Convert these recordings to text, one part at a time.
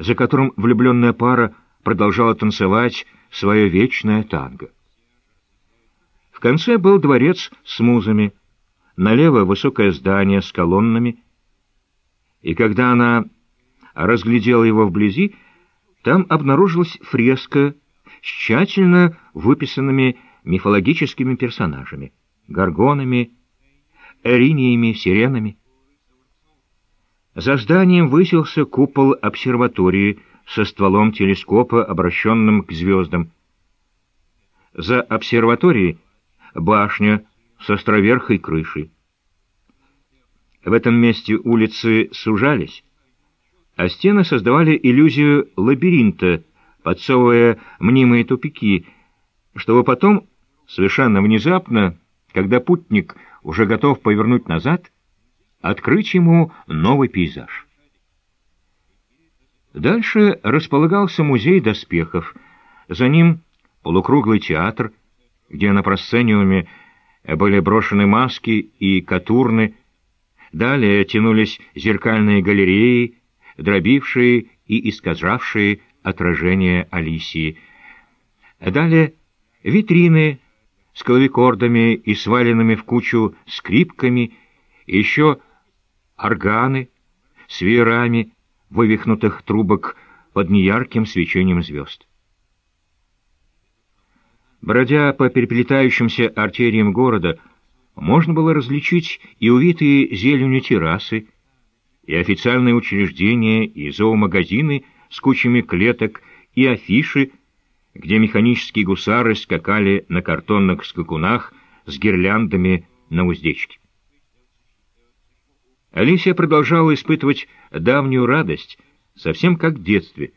за которым влюбленная пара продолжала танцевать свое вечное танго. В конце был дворец с музами, налево высокое здание с колоннами, и когда она разглядела его вблизи, там обнаружилась фреска с тщательно выписанными мифологическими персонажами — горгонами, эриниями, сиренами. За зданием высился купол обсерватории со стволом телескопа, обращенным к звездам. За обсерваторией башня с островерхой крышей. В этом месте улицы сужались, а стены создавали иллюзию лабиринта, подсовывая мнимые тупики, чтобы потом, совершенно внезапно, когда путник уже готов повернуть назад, открыть ему новый пейзаж. Дальше располагался музей доспехов, за ним полукруглый театр, где на просцениуме были брошены маски и катурны, далее тянулись зеркальные галереи, дробившие и искажавшие отражение Алисии. Далее витрины с клавикордами и сваленными в кучу скрипками, еще органы с веерами вывихнутых трубок под неярким свечением звезд. Бродя по переплетающимся артериям города, можно было различить и увитые зеленью террасы, и официальные учреждения, и зоомагазины с кучами клеток, и афиши, где механические гусары скакали на картонных скакунах с гирляндами на уздечке. Алисия продолжала испытывать давнюю радость, совсем как в детстве,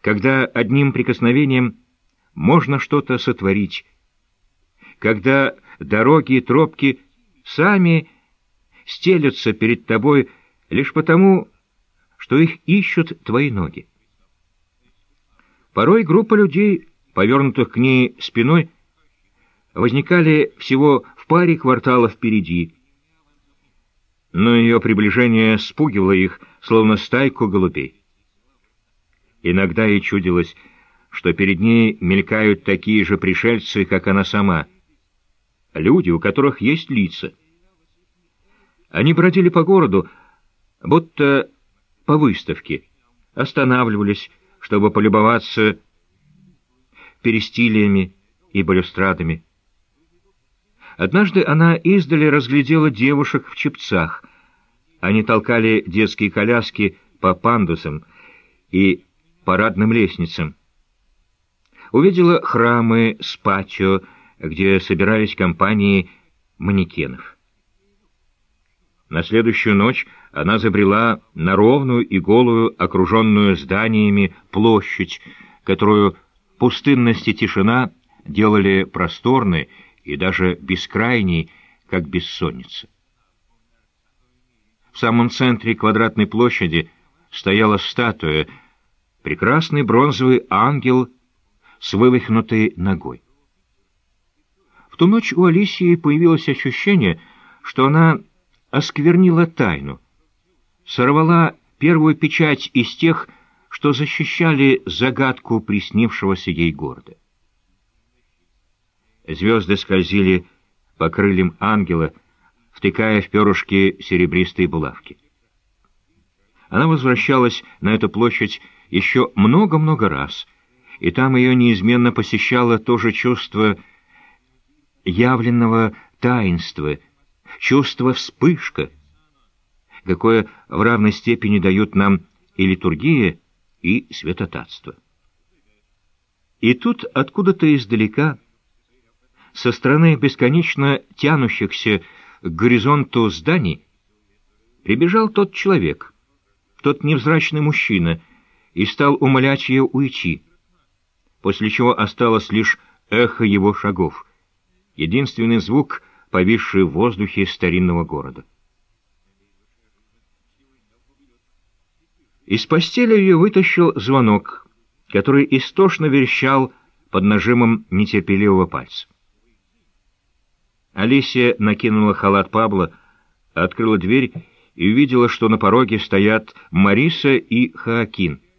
когда одним прикосновением можно что-то сотворить, когда дороги и тропки сами стелются перед тобой лишь потому, что их ищут твои ноги. Порой группа людей, повернутых к ней спиной, возникали всего в паре кварталов впереди, но ее приближение спугивало их, словно стайку голубей. Иногда ей чудилось, что перед ней мелькают такие же пришельцы, как она сама, люди, у которых есть лица. Они бродили по городу, будто по выставке, останавливались, чтобы полюбоваться перестилиями и балюстрадами. Однажды она издали разглядела девушек в чепцах. Они толкали детские коляски по пандусам и парадным лестницам. Увидела храмы с патио, где собирались компании манекенов. На следующую ночь она забрела на ровную и голую, окруженную зданиями, площадь, которую пустынность и тишина делали просторной и даже бескрайней, как бессонница. В самом центре квадратной площади стояла статуя, прекрасный бронзовый ангел с вывихнутой ногой. В ту ночь у Алисии появилось ощущение, что она осквернила тайну, сорвала первую печать из тех, что защищали загадку приснившегося ей города. Звезды скользили по крыльям ангела, втыкая в перышки серебристые булавки. Она возвращалась на эту площадь еще много-много раз, и там ее неизменно посещало то же чувство явленного таинства, чувство вспышка, какое в равной степени дают нам и литургия, и святотатство. И тут откуда-то издалека со стороны бесконечно тянущихся к горизонту зданий прибежал тот человек, тот невзрачный мужчина, и стал умолять ее уйти, после чего осталось лишь эхо его шагов, единственный звук, повисший в воздухе старинного города. Из постели ее вытащил звонок, который истошно верещал под нажимом нетерпеливого пальца. Алисия накинула халат Пабло, открыла дверь и увидела, что на пороге стоят Мариса и Хаакин —